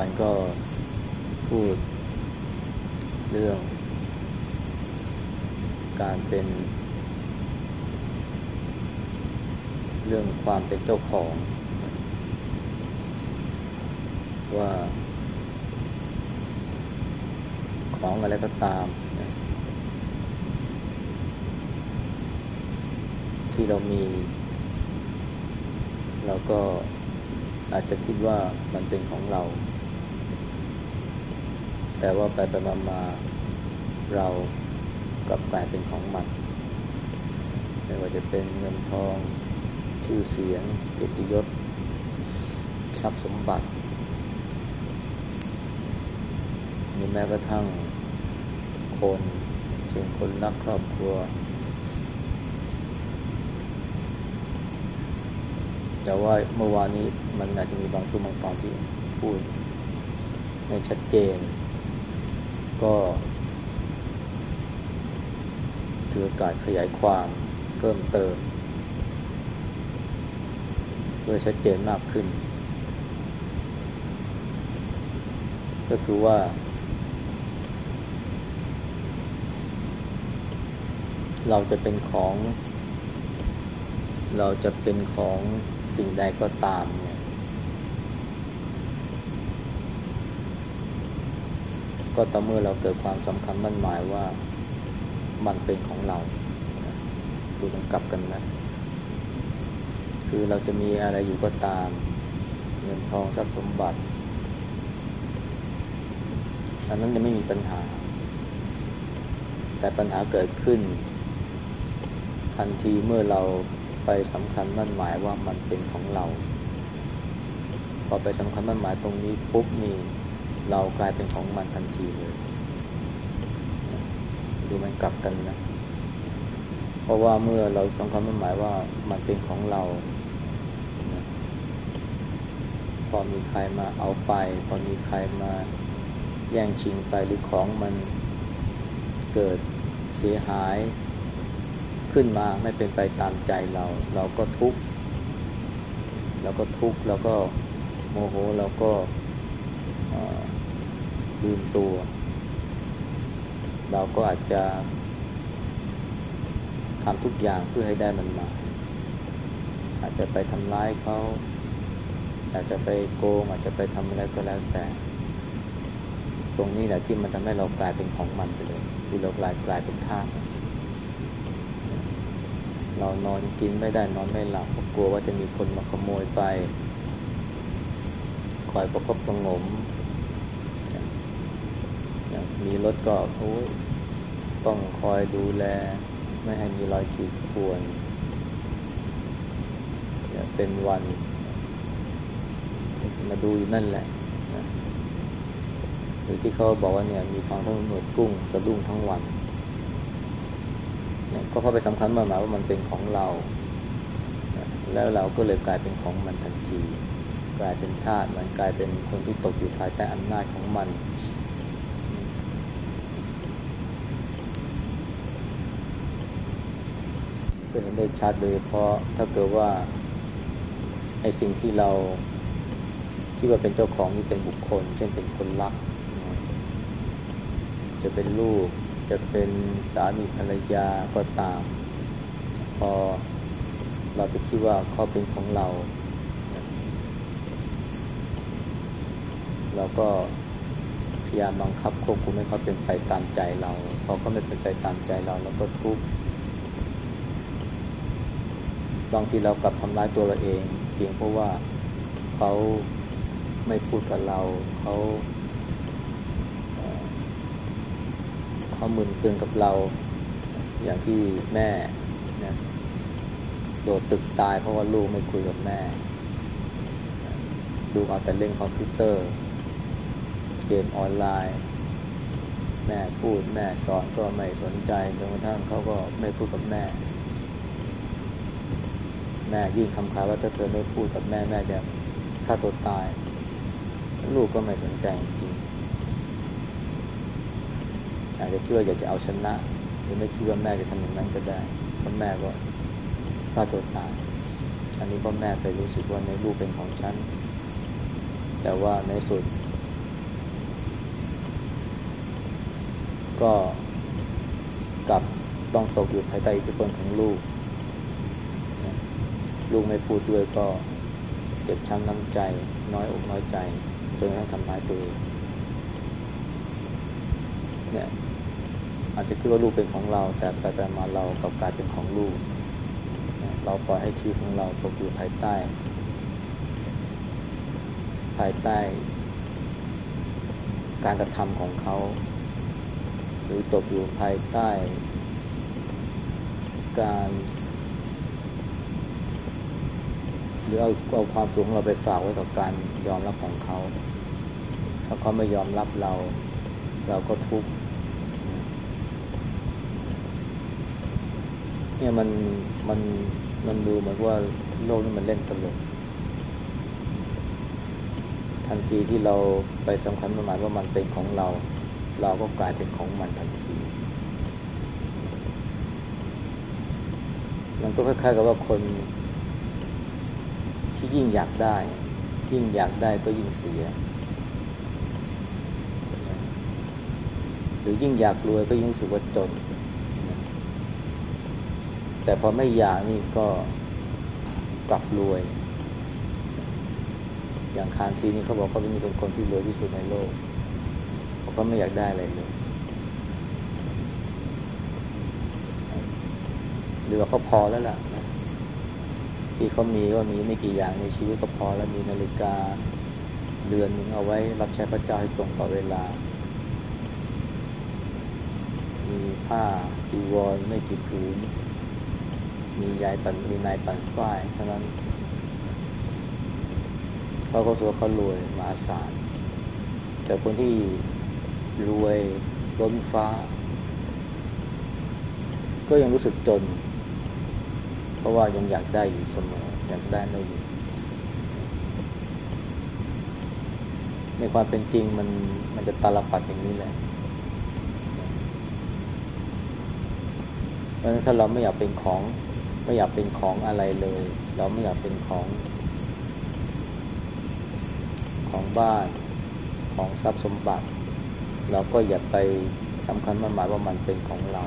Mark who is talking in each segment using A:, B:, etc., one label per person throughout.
A: านก็พูด เรื่อง การเป็น เรื่องความเป็นเจ้าของ ว่า ของอะไรก็ตาม ที่เรามี เราก็อาจจะคิดว่ามันเป็นของเรา แต่ว่าไปไปมามาเรากลับกลายเป็นของมัน ไม่ว่าจะเป็นเงินทอง ชื่อเสียงเกียรติยศ ทรัพย์สมบัติหรือแม้กระทั่งคนเช่นคนรักครอบครัว แต่ว่าเมื่อวานนี้มันอาจจะมีบางช่วงบางตอนที่พูดไม่ชัดเจน ก็ถือโอกาสขยายความเพิ่มเติม เพื่อชัดเจนมากขึ้น ก็คือว่า เราจะเป็นของ เราจะเป็นของสิ่งใดก็ตามเนี่ย ก็ต่อเมื่อเราเกิดความสำคัญมั่นหมายว่ามันเป็นของเราดูมันกลับกันนะ คือเราจะมีอะไรอยู่ก็ตาม เงินทองทรัพย์สมบัติ อันนั้นจะไม่มีปัญหา แต่ปัญหาเกิดขึ้น ทันทีเมื่อเราไปสำคัญมั่นหมายว่ามันเป็นของเรา พอไปสำคัญมั่นหมายตรงนี้ปุ๊บนี่ เรากลายเป็นของมันทันทีเลยดูมันกลับกันนะ เพราะว่าเมื่อเราสำคัญมันหมายว่ามันเป็นของเรา พอมีใครมาเอาไป พอมีใครมาแย่งชิงไปหรือของมันเกิดเสียหายขึ้นมาไม่เป็นไปตามใจเรา เราก็ทุกข์เราก็ทุกข์เราก็โมโหเราก็ ลืมตัว เราก็อาจจะทำทุกอย่างเพื่อให้ได้มันมา อาจจะไปทำร้ายเขาอาจจะไปโกงอาจจะไปทำอะไรก็แล้วแต่ ตรงนี้แหละที่มันทำให้เรากลายเป็นของมันไปเลยคือเรากลายกลายเป็นทาสเรานอนกินไม่ได้นอนไม่หลับเพราะกลัวว่าจะมีคนมาขโมยไป คอยประคบประงม อย่างมีรถก็โอ้ต้องคอยดูแล ไม่ให้มีรอยขีดข่วนเป็นวัน มาดูอยู่นั่นแหละหรือที่เขาบอกว่าเนี่ยมีทองทั้งหนวดกุ้งสะดุ้งทั้งวันก็เพราะไปสำคัญมาหมายว่ามันเป็นของเราแล้วเราก็เลยกลายเป็นของมันทันที กลายเป็นทาสมันกลายเป็นคนที่ตกอยู่ภายใต้อำนาจของมัน เห็นได้ชัดเลยเพราะถ้าเกิดว่าไอ้สิ่งที่เราที่ว่าเป็นเจ้าของนี่เป็นบุคคล เช่นเป็นคนรัก จะเป็นลูก จะเป็นสามีภรรยาก็ตาม พอเราไปคิดว่าเขาเป็นของเรา เราก็พยายามบังคับควบคุมให้เขาเป็นไปตามใจเราพอเขาไม่เป็นไปตามใจเราเราก็ทุกข์ บางทีเรากลับทำร้ายตัวเราเอง เพียงเพราะว่าเขาไม่พูดกับเราเขาเขามึนตึงกับเรา อย่างที่แม่นะโดดตึกตายเพราะว่าลูกไม่คุยกับแม่ ดูเอาแต่เล่นคอมพิวเตอร์ เกมออนไลน์ แม่พูดแม่สอนก็ไม่สนใจจนกระทั่งเขาก็ไม่พูดกับแม่ แม่ยื่นคำขาว่าถ้าเธอไม่พูดกับแม่แม่จะฆ่าตัวตาย ลูกก็ไม่สนใจจริงอาจจะคิดว่าอยากจะเอาชนะหรือไม่คิดว่าแม่จะทำอย่างนั้นก็ได้เพราะแม่ก็ฆ่าตัวตายอันนี้ก็แม่ไปรู้สึกว่าในลูกเป็นของฉัน แต่ว่าในสุด ก็กลับต้องตกอยู่ภายใต้อิทธิพลของลูก ลูกไม่พูดด้วยก็เจ็บช้ำน้ำใจ น้อยอกน้อยใจจนกระทั่งทำร้ายตัวเองเนี่ยอาจจะคิดว่าลูกเป็นของเรา แต่ไปไปมาเรากลับกลายเป็นของลูก เราปล่อยให้ชีวิตของเราตกอยู่ภายใต้ ภายใต้ การกระทำของเขา หรือตกอยู่ภายใต้ การ ห รือเอาเอาความสูงของเราไปฝากไว้กับการยอมรับของเขา ถ้าเขาไม่ยอมรับเรา เราก็ทุกข์เนี่ยมันมันมันดูเหมือนว่าโลกนี้มันเล่นตลก ทันทีที่เราไปสำคัญประมาณว่ามันเป็นของเรา เราก็กลายเป็นของมันทันที มันก็คล้ายๆกับว่าคน ที่ยิ่งอยากได้ ยิ่งอยากได้ก็ยิ่งเสีย หรือยิ่งอยากรวยก็ยิ่งรู้สึกว่าจน แต่พอไม่อยากนี่ก็กลับรวย อย่างคานทีนี่เขาบอกเขาเป็นคนที่รวยที่สุดในโลกเพราะเขาไม่อยากได้อะไรเลยหรือว่าเขาพอแล้วล่ะ ที่เขามีว่ามีไม่กี่อย่างในชีวิตก็พอแล้วมีนาฬิกาเดือนหนึ่งเอาไว้รับใช้พระเจ้าให้ตรงต่อเวลา มีผ้าจีวรไม่กี่ผืน มียายปันมีนายปันฝ้ายเท่านั้นเขาก็สัวเขารวยมหาศาลแต่คนที่รวยล้นฟ้า ก็ยังรู้สึกจน เพราะว่ายังอยากได้อยู่เสมออยากได้ไม่อยู่ในความเป็นจริงมันมันจะตาลปัดอย่างนี้แหละเพราะฉะนั้นถ้าเราไม่อยากเป็นของ ไม่อยากเป็นของอะไรเลย เราไม่อยากเป็นของ ของบ้านของทรัพย์สมบัติ เราก็อย่าไปสำคัญมันหมายว่ามันเป็นของเรา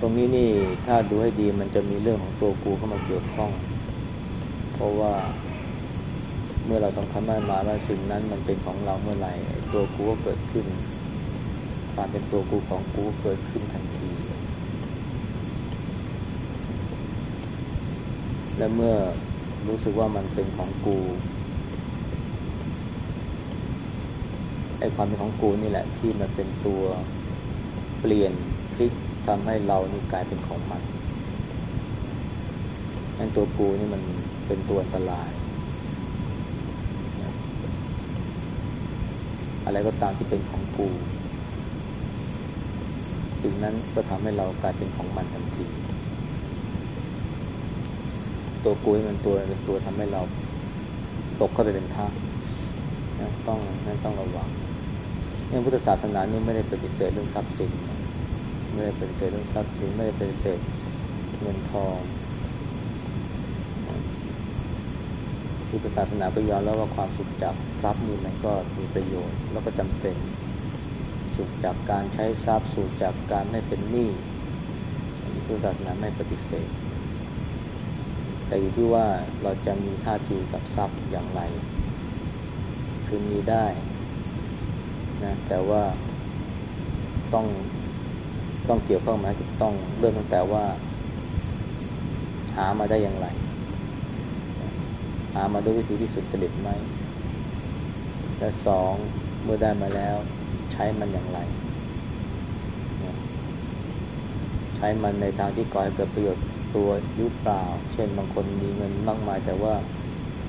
A: ตรงนี้นี่ถ้าดูให้ดีมันจะมีเรื่องของตัวกูเข้ามาเกี่ยวข้อง เพราะว่าเมื่อเราสำคัญมันมาว่าสิ่งนั้นมันเป็นของเราเมื่อไหร่ตัวกูก็เกิดขึ้น ความเป็นตัวกูของกูเกิดขึ้นทันที และเมื่อรู้สึกว่ามันเป็นของกูไอความเป็นของกูนี่แหละที่มันเป็นตัวเปลี่ยนพลิก ทำให้เรานี่กลายเป็นของมันนั่นตัวกูนี่มันเป็นตัวอันตราย อะไรก็ตามที่เป็นของกู สิ่งนั้นก็ทำให้เรากลายเป็นของมันทันที ตัวกุยมันตัวเป็นตัวทำให้เราตกเข้าไปเป็นท่าต้องนั่นต้องระวังเนี่ยพุทธศาสนานี่ไม่ได้ปฏิเสธเรื่องทรัพย์สิน ไม่ได้ปฏิเสธเรื่องทรัพย์สินไม่ได้ปฏิเสธเงินทองพุทธศาสนาก็ยอมแล้วว่าความสุขจากทรัพย์นี่มันก็มีประโยชน์ แล้วก็จำเป็นสุขจากการใช้ทรัพย์สุขจากการไม่เป็นหนี้พุทธศาสนาไม่ปฏิเสธ แต่อยู่ที่ว่าเราจะมีท่าทีกับทรัพย์อย่างไร คือมีได้นะแต่ว่าต้อง ต้องเกี่ยวข้องมาถูกต้องเริ่มตั้งแต่ว่า หามาได้อย่างไร หามาด้วยวิธีที่สุดจริตไหมและสองเมื่อได้มาแล้ว ใช้มันอย่างไรใช้มันในทางที่ก่อให้เกิดประโยชน์ตัวยุบเปล่า เช่นบางคนมีเงินมากมาย แต่ว่า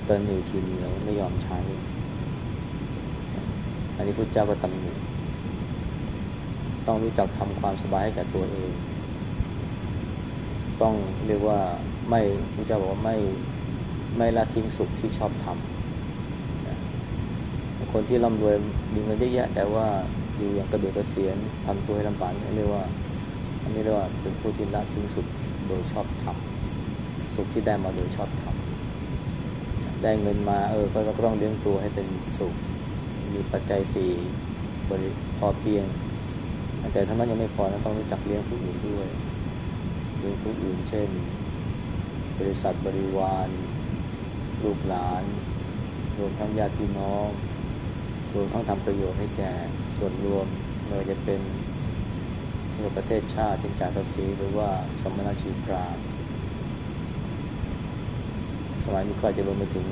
A: เติมหนีทีเหนียวไม่ยอมใช้ อันนี้พระเจ้าก็ตำหนิ ต้องรู้จักทำความสบายให้กับตัวเอง ต้องเรียกว่าไม่พระเจ้าบอกว่าไม่ไม่ละทิ้งสุขที่ชอบทำคนที่ร่ำรวยมีเงินเยอะแยะ แต่ว่าอยู่อย่างกระเบียดกระเสียนทำตัวให้ลำบากเรียกว่าอันนี้เรียกว่าเป็นผู้ที่ละทิ้งสุขโดยชอบทำสุขที่ได้มาโดยชอบทำได้เงินมาเออก็ต้องเลี้ยงตัวให้เป็นสุข มีปัจจัยสี่บริพอเพียง แต่ทั้งนั้นยังไม่พอนะต้องรู้จักเลี้ยงผู้อื่นด้วยเลี้ยงผู้อื่น เช่น บริษัทบริวารลูกหลาน รวมทั้งญาติพี่น้อง รวมทั้งทำประโยชน์ให้แก่ส่วนรวมไม่ว่าจะเป็นประเทศชาติเช่นจ่ายภาษีหรือว่าสมณชีพรามสมัยนี้ก็จะรวมไปถึง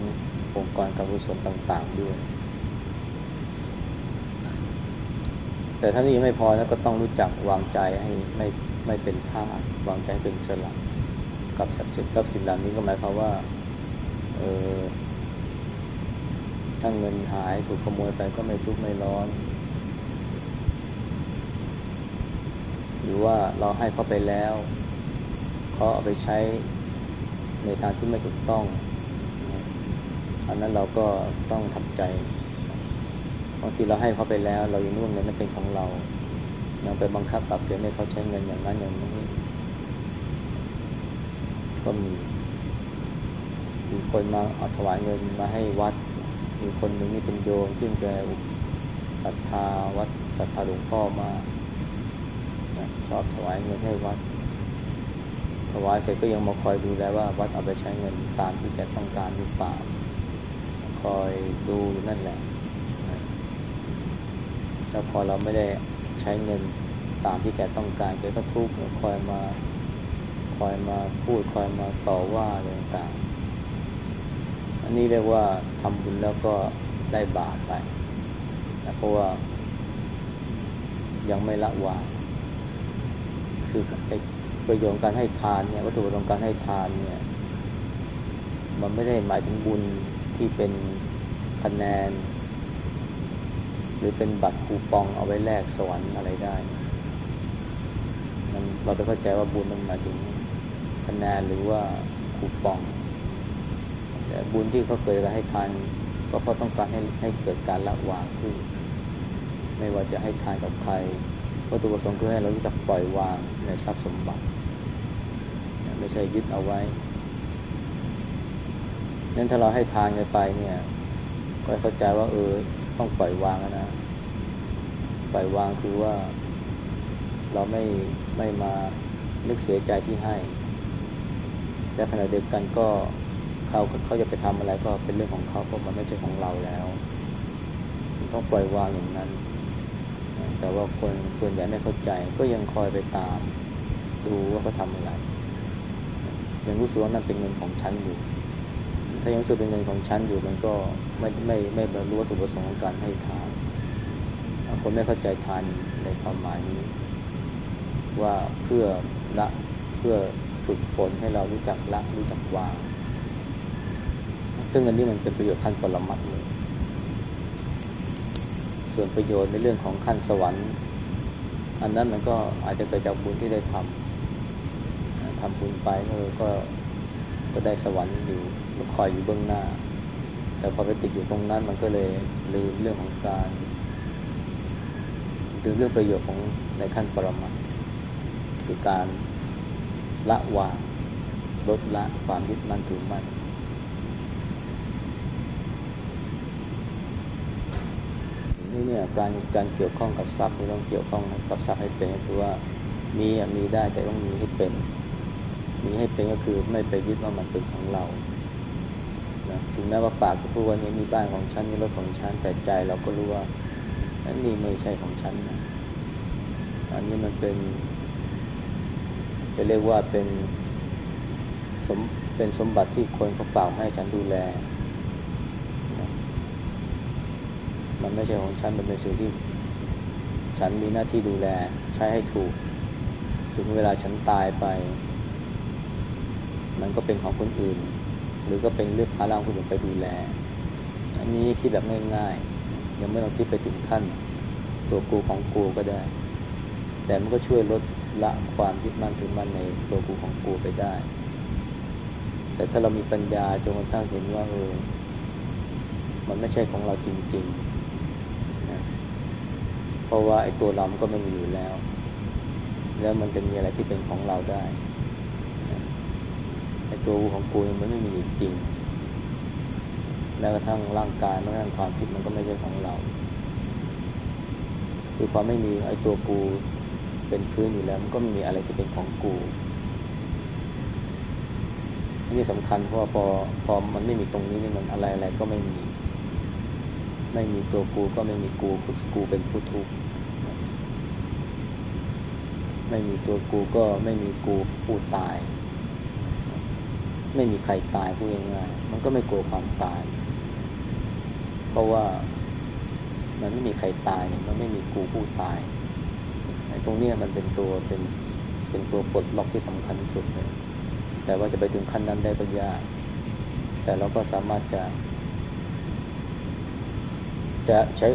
A: องค์กรการกุศลต่าง ๆ ด้วย แต่ถ้านี้ยังไม่พอนะก็ต้องรู้จักวางใจให้ไม่ไม่เป็นท่าวางใจเป็นสลักกับทรัพย์สินทรัพย์สินเหล่านี้ก็หมายความว่าเออถ้าเงินหายถูกขโมยไปก็ไม่ทุกข์ไม่ร้อน หรือว่าเราให้เขาไปแล้วเขาเอาไปใช้ในทางที่ไม่ถูกต้อง อันนั้นเราก็ต้องทำใจางทีเราให้เขาไปแล้ว เรายังนึกว่าเงินนั้นเป็นของเรายังไปบังคับตักเตือนให้เขาใช้เงินอย่างนั้นอย่างนี้ก็มีมีคนมาเอาถวายเงินมาให้วัด มีคนหนึ่งนี่เป็นโยมซึ่งแกศรัทธาวัดศรัทธาหลวงพ่อมาชอบถวายเงินให้วัด ถวายเสร็จก็ยังมาคอยดูแลว่า วัดเอาไปใช้เงินตามที่แกต้องการหรือเปล่า คอยดูอยู่นั่นแหละ แต่พอเราไม่ได้ใช้เงินตามที่แกต้องการแกก็ทุกข์คอยมาคอยมาพูดคอยมาต่อว่าอะไรต่างอันนี้เรียกว่าทำบุญแล้วก็ได้บาปไปนะเพราะว่า ยังไม่ละวางคือประโยชน์การให้ทานเนี่ยวัตถุประสงค์การให้ทานเนี่ย มันไม่ได้หมายถึงบุญที่เป็นคะแนน รือเป็นบัตรคูปองเอาไว้แลกสวรรค์อะไรได้มันเราไปเข้าใจว่าบุญมันหมายถึงคะแนนหรือว่าคูปอง แต่บุญที่เขาเกิดการให้ทานก็เพราะต้องการให้ให้เกิดการละวางขึ้น ไม่ว่าจะให้ทานกับใครวัตถุประสงค์คือให้เรารู้จักปล่อยวางในทรัพย์สมบัติ ไม่ใช่ยึดเอาไว้นั้นถ้าเราให้ทานกันไปเนี่ย ก็เข้าใจว่าเออ ต้องปล่อยวางนะ ปล่อยวางคือว่า เราไม่ไม่มานึกเสียใจที่ให้ และขณะเดียวกันก็เขาเขาจะไปทำอะไรก็เป็นเรื่องของเขาเพราะมันไม่ใช่ของเราแล้ว ต้องปล่อยวางอย่างนั้น แต่ว่าคนส่วนใหญ่ไม่เข้าใจ ก็ยังคอยไปตาม ดูว่าเขาทำอะไรยังรู้สึกว่านั่นเป็นเงินของฉันอยู่ายังรู้สึกเป็นเงินของฉันอยู่มันก็ไม่ไม่ไม่บรรลุวัตถุประสงค์ของการให้ทานคนไม่เข้าใจทานในความหมายนี้ ว่าเพื่อละเพื่อฝึกฝนให้เรารู้จักละรู้จักวางซึ่งอันนี้มันเป็นประโยชน์ขั้นปรมัตเลยส่วนประโยชน์ในเรื่องของขั้นสวรรค์ อันนั้นมันก็อาจจะเกิดจากบุญที่ได้ทำทำบุญไปเออก็ก็ได้สวรรค์อยู่ คอยอยู่เบื้องหน้า แต่พอไปติดอยู่ตรงนั้น มันก็เลยลืมเรื่องของการลืมเรื่องประโยชน์ของในขั้นปรมัตคือการละวางลดละความยึดมั่นถือมั่นนี่เนี่ยการการเกี่ยวข้องกับทรัพย์ที่ต้องเกี่ยวข้องกับทรัพย์ให้เป็นคือว่ามีมีได้แต่ต้องมีให้เป็น มีให้เป็นก็คือไม่ไปยึดว่ามันเป็นของเรา นะถึงแม้ว่าปากจะพูดว่านี่มีบ้านของฉันนี่รถของฉันแต่ใจเราก็รู้ว่าอันนี้ไม่ใช่ของฉันนะอันนี้มันเป็น จะเรียกว่าเป็นสมเป็นสมบัติที่คนเขาฝากให้ฉันดูแลนะมันไม่ใช่ของฉันมันเป็นสิ่งที่ ฉันมีหน้าที่ดูแล ใช้ให้ถูก ถึงเวลาฉันตายไป มันก็เป็นของคนอื่น หรือก็เป็นเรื่องพาราคนอื่นไปดูแล อันนี้คิดแบบง่ายๆ ยังไม่ต้องคิดไปถึงขั้น ตัวกูของกูก็ได้ แต่มันก็ช่วยลดละความยึดมั่นถือมั่นในตัวกูของกูไปได้ แต่ถ้าเรามีปัญญาจนกระทั่งเห็นว่าเออ มันไม่ใช่ของเราจริงๆนะเพราะว่าไอ้ตัวเราก็ไม่มีอยู่แล้ว แล้วมันจะมีอะไรที่เป็นของเราได้ ไอ้ตัวของกูมันไม่มีจริงแม้กระทั่งร่างกายแม้กระทั่งความคิดมันก็ไม่ใช่ของเรา คือความไม่มีไอ้ตัวกูเป็นพื้นอยู่แล้ว มันก็ไม่มีอะไรที่เป็นของกูอันนี้สำคัญเพราะพอพอมันไม่มีตรงนี้นี่มันอะไรอะไรก็ไม่มี ไม่มีตัวกูก็ไม่มีกูกูเป็นผู้ทุกข์ไม่มีตัวกูก็ไม่มีกูผู้ตาย ไม่มีใครตายพูดง่ายๆมันก็ไม่กลัวความตาย เพราะว่ามันไม่มีใครตายเนี่ยมันไม่มีกูผู้ตายไอ้ตรงเนี้ยมันเป็นตัวเป็นเป็นตัวปลดล็อกที่สำคัญที่สุดเลยแต่ว่าจะไปถึงขั้นนั้นได้ก็ยากแต่เราก็สามารถจะ จะใช้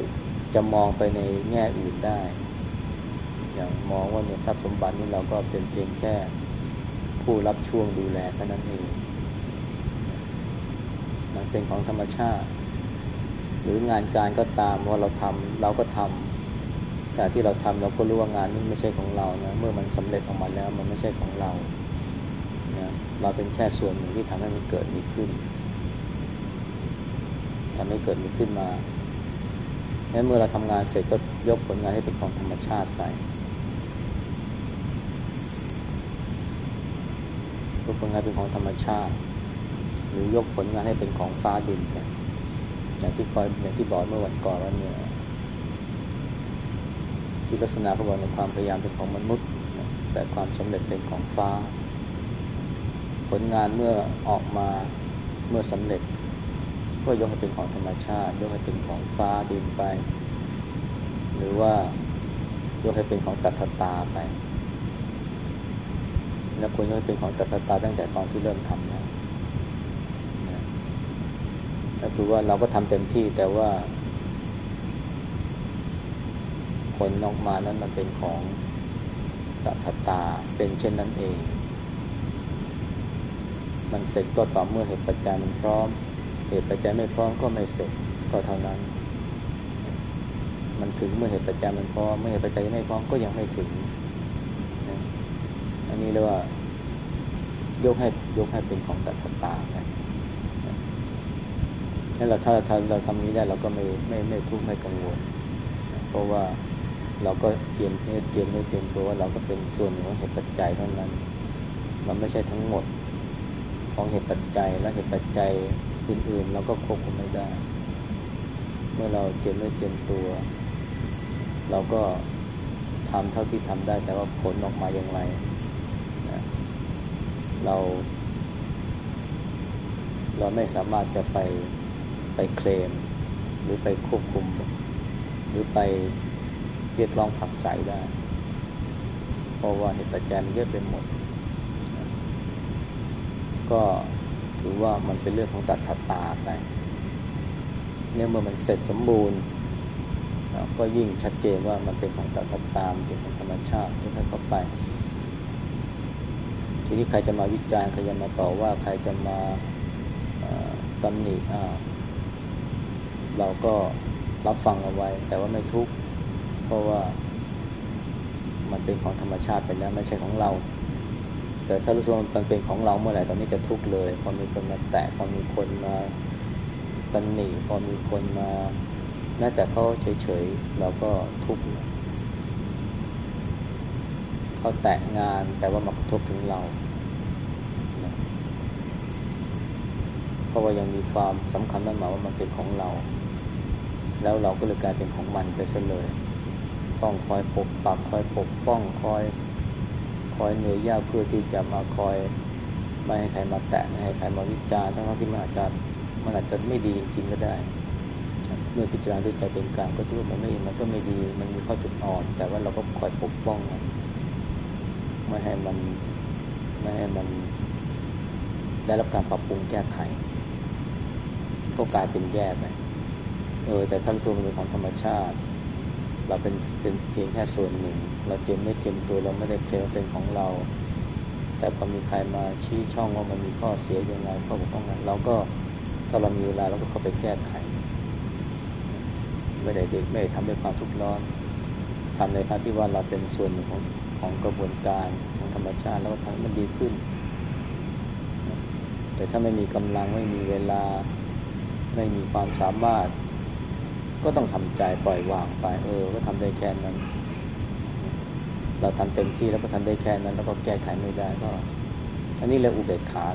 A: จะมองไปในแง่อื่นได้ อย่างมองว่าเนี่ยทรัพย์สมบัตินี่เราก็เป็นเพียงแค่ผู้รับช่วงดูแลแค่นั้นเอง มันเป็นของธรรมชาติ หรืองานการก็ตามว่าเราทำเราก็ทำแต่ที่เราทำเราก็รู้ว่างานนี้ไม่ใช่ของเรานะเมื่อมันสำเร็จออกมาแล้วมันไม่ใช่ของเรานะเราเป็นแค่ส่วนหนึ่งที่ทำให้มันเกิดมีขึ้นทำให้เกิดมีขึ้นมางั้นเมื่อเราทำงานเสร็จก็ยกผลงานให้เป็นของธรรมชาติไปยกผลงานเป็นของธรรมชาติ หรือยกผลงานให้เป็นของฟ้าดินไปอย่างที่คอยอย่างที่บอกเมื่อวันก่อนว่าเนี่ยที่ลักษณะเขาบอกในความพยายามเป็นของมนุษย์ แต่ความสำเร็จเป็นของฟ้า ผลงานเมื่อออกมาเมื่อสำเร็จ ก็ยกให้เป็นของธรรมชาติ ยกให้เป็นของฟ้าดินไป หรือว่ายกให้เป็นของตัทตาไป แล้วควรยกให้เป็นของตัทตาตั้งแต่ตอนที่เริ่มทำแล้ว ก็คือว่าเราก็ทำเต็มที่แต่ว่า ผลออกมานั้นมันเป็นของตัทตาเป็นเช่นนั้นเอง มันเสร็จก็ต่อเมื่อเหตุปัจจัยมันพร้อม เหตุปัจจัยไม่พร้อมก็ไม่เสร็จก็เท่านั้น มันถึงเมื่อเหตุปัจจัยมันพร้อมเมื่อเหตุปัจจัยไม่พร้อมก็ยังไม่ถึงอันนี้เรียกว่ายกให้ยกให้เป็นของตัทตาไป ถ้าเราถ้าถ้าเราทำนี้ได้เราก็ไม่ไม่ไม่ทุกข์ไม่กังวล เพราะว่าเราก็เตรียมเตรียมเนื้อเตรียมตัวว่าเราก็เป็นส่วนหนึ่งของเหตุปัจจัยเท่านั้นมันไม่ใช่ทั้งหมดของเหตุปัจจัยและเหตุปัจจัยอื่นๆ เราก็ควบคุมไม่ได้ เมื่อเราเตรียมเนื้อเตรียมตัว เราก็ทำเท่าที่ทำได้แต่ว่าผลออกมาอย่างไรเรา เราไม่สามารถจะไป ไปเคลม หรือไปควบคุม หรือไปเรียกร้องผักใสได้ เพราะว่าเหตุปัจจัยมันเยอะไปหมด ก็ถือว่ามันเป็นเรื่องของตัดถัดตาไปเนี่ยเมื่อมันเสร็จสมบูรณ์ ก็ยิ่งชัดเจนว่ามันเป็นของตัดถัดตามเป็นของธรรมชาติที่เข้าไป ทีนี้ใครจะมาวิจารณ์ใครจะมาต่อว่าใครจะมาตำหนิ เราก็รับฟังเอาไว้ แต่ว่าไม่ทุกข์เพราะว่ามันเป็นของธรรมชาติไปแล้วไม่ใช่ของเรา แต่ถ้ารู้สึกมันเป็นของเราเมื่อไหร่ตอนนี้จะทุกข์เลย พอมีคนมาแตะพอมีคนมาตันหนีพอมีคนมาแม้แต่เขาเฉยๆเราก็ทุกข์เขาแตะงานแต่ว่ามากระทบถึงเราเพราะว่ายังมีความสำคัญมั่นหมายว่ามันเป็นของเรา แล้วเราก็เลยกลายเป็นของมันไปซะเลย ต้องคอยปกปักคอยปกป้องคอยคอยเหนื่อยยากเพื่อที่จะมาคอยไม่ให้ใครมาแตะไม่ให้ใครมาวิจารณ์ทั้งที่มันอาจจะมันอาจจะไม่ดีจริงๆก็ได้ เมื่อพิจารณาด้วยใจเป็นกลางก็รู้ว่ามันไม่มันก็ไม่ดี มันมีข้อจุดอ่อน แต่ว่าเราก็คอยปกป้องมันไม่ให้มันไม่ให้มันได้รับการปรับปรุงแก้ไข ก็กลายเป็นแย่ไป เออแต่ท่านรู้มันเป็นของธรรมชาติ เราเป็นเป็นเพียงแค่ส่วนหนึ่ง เราเจ็บไม่เจ็บตัวเราไม่ได้เคลมเป็นของเรา แต่พอมีใครมาชี้ช่องว่ามันมีข้อเสียยังไงข้อบกพร่องนั้นเราก็ถ้าเรามีเวลาเราก็เข้าไปแก้ไข ไม่ได้เด็กไม่ได้ทำด้วยความทุกข์ร้อนทำในทางที่ว่าเราเป็นส่วนหนึ่งของของกระบวนการของธรรมชาติแล้วทำมันดีขึ้น แต่ถ้าไม่มีกำลังไม่มีเวลาไม่มีความสามารถ ก็ต้องทำใจปล่อยวางไป เออ ก็ทำได้แค่นั้น เราทำเต็มที่แล้วก็ทำได้แค่นั้น แล้วก็แก้ไขไม่ได้ก็ อันนี้เรียกอุเบกขา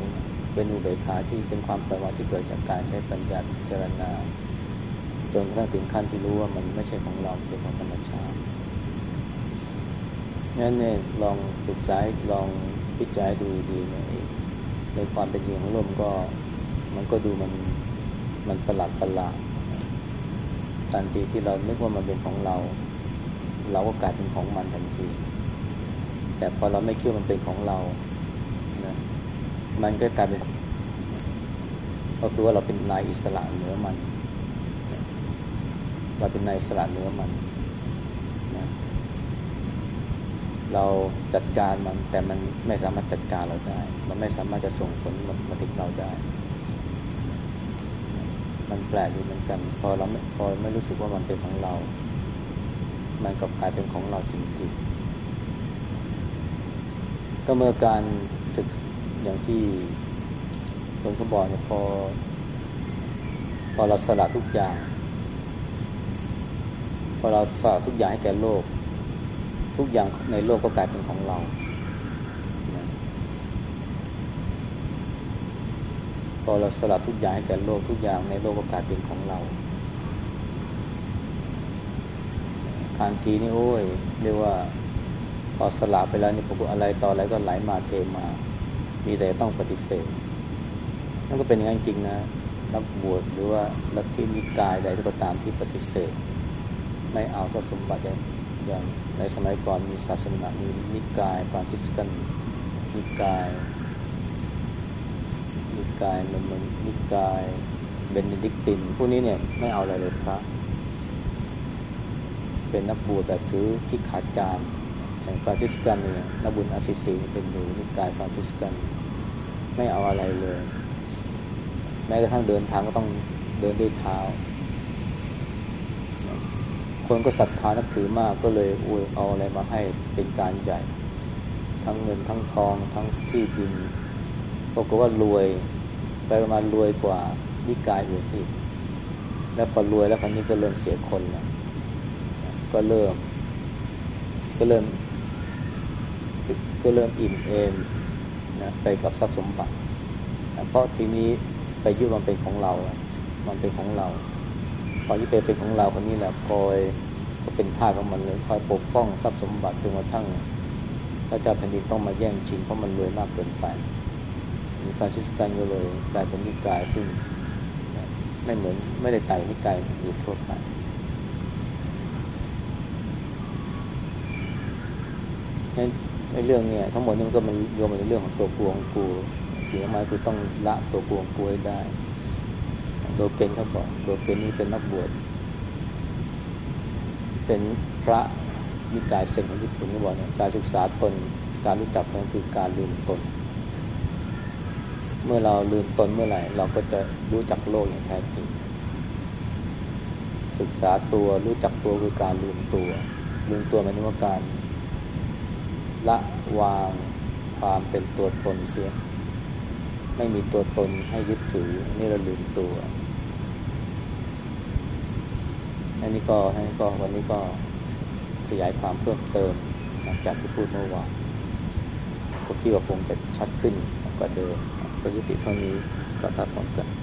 A: เป็นอุเบกขาที่เป็นความปล่อยวางที่เกิดจากการใช้ปัญญาเจรณาจนกระทั่งถึงขั้นที่รู้ว่ามันไม่ใช่ของเราเป็นของธรรมชาติงั้นเนี่ยลองศึกษาลองพิจารณาดูดีๆในในความเป็นจริงของลมก็ มันก็ดูมันมันประหลาดประหลาด ทันทีที่เรานึกว่ามันเป็นของเรา เราก็กลายเป็นของมันทันที แต่พอเราไม่คิดว่ามันเป็นของเรานะมันก็กลายเป็นก็คือว่าเราเป็นนายอิสระเหนือมัน เราเป็นนายอิสระเหนือมันนะเราจัดการมันแต่มันไม่สามารถจัดการเราได้ มันไม่สามารถจะส่งผลมาถึงเราได้ มันแปลกดีเหมือนกัน พอเราไม่พอไม่รู้สึกว่ามันเป็นของเรา มันกลับกลายเป็นของเราจริงๆ ก็เมื่อการศึกอย่างที่คนเขาบอกเนี่ยพอ พอเราสละทุกอย่าง พอเราสละทุกอย่างให้แก่โลก ทุกอย่างในโลกก็กลายเป็นของเรา พอเราสละทุกอย่างให้แก่โลกทุกอย่างในโลกก็กลายเป็นของเราทานทีนี่โอ้ย เรียกว่าพอสละไปแล้วนี่ปรากอะไรต่ออะไรก็ไหลมาเทมา มีแต่ต้องปฏิเสธนั่นก็เป็นอย่างนั้นจริงนะนักบวชหรือว่าลัทธินิกายใดก็ตามที่ปฏิเสธ ไม่เอาทรัพย์สมบัติอย่างในสมัยก่อนมีศาสนามีนิกายฟรานซิสกันนิกาย กายมันมันนิกายเบนดิกตินพวกนี้เนี่ยไม่เอาอะไรเลยพระเป็นนักบวชแบบถือที่ขาดจานอย่างฟรานซิสกันเนี่ยนักบุญอาศิสีเป็นดูนิกายฟรานซิสกัน ไม่เอาอะไรเลย แม้กระทั่งเดินทางก็ต้องเดินด้วยเท้า คนก็ศรัทธานับถือมากก็เลยอวยเอาอะไรมาให้เป็นการใหญ่ ทั้งเงินทั้งทองทั้งที่ดินบอกว่ารวย ไปประมาณรวยกว่านิกายอื่นสิแล้วพอรวยแล้วคนนี้ก็เริ่มเสียคนแล้วก็เริ่ม ก็เริ่ม ก็เริ่มอิ่มเอมนะไปกับทรัพย์สมบัตินะเพราะทีนี้ไปยึดมันเป็นของเรา มันเป็นของเราพอที่ไปเป็นของเราคนนี้แหละคอยก็เป็นท่าของมันเลยคอยปกป้องทรัพย์สมบัติจนกระทั่งพระเจ้าแผ่นดินต้องมาแย่งชิงเพราะมันรวยมากเกินไปีฟรานซิสกันก็เลยกลายเป็นนิกายซึ่งไม่เหมือนไม่ได้ไต่นิกายอื่นทั่วไปในเรื่องเนี่ยทั้งหมดนี้มันก็มันโยมาในเรื่องของตัวกลวงกูสิ่งที่มาคือต้องละตัวกลวงกูให้ได้ โดเกนเขาบอกโดเกนนี่เป็นนักบวชเป็นพระนิกายเซนของญี่ปุ่นเขาบอกเนี่ยการศึกษาตนการรู้จักตนคือการลืมตน เมื่อเราลืมตนเมื่อไหร่ เราก็จะรู้จักโลกอย่างแท้จริง ศึกษาตัวรู้จักตัวคือการลืมตัว ลืมตัวหมายถึงว่าการละวางความเป็นตัวตนเสีย ไม่มีตัวตนให้ยึดถือ นี่เราลืมตัว อันนี้ก็อันนี้ก็วันนี้ก็ขยายความเพิ่มเติมหลังจากที่พูดเมื่อวานก็คิดว่าคงจะชัดขึ้นกว่าเดิม ก็ยุติเท่านี้ก็ตัดสองกัน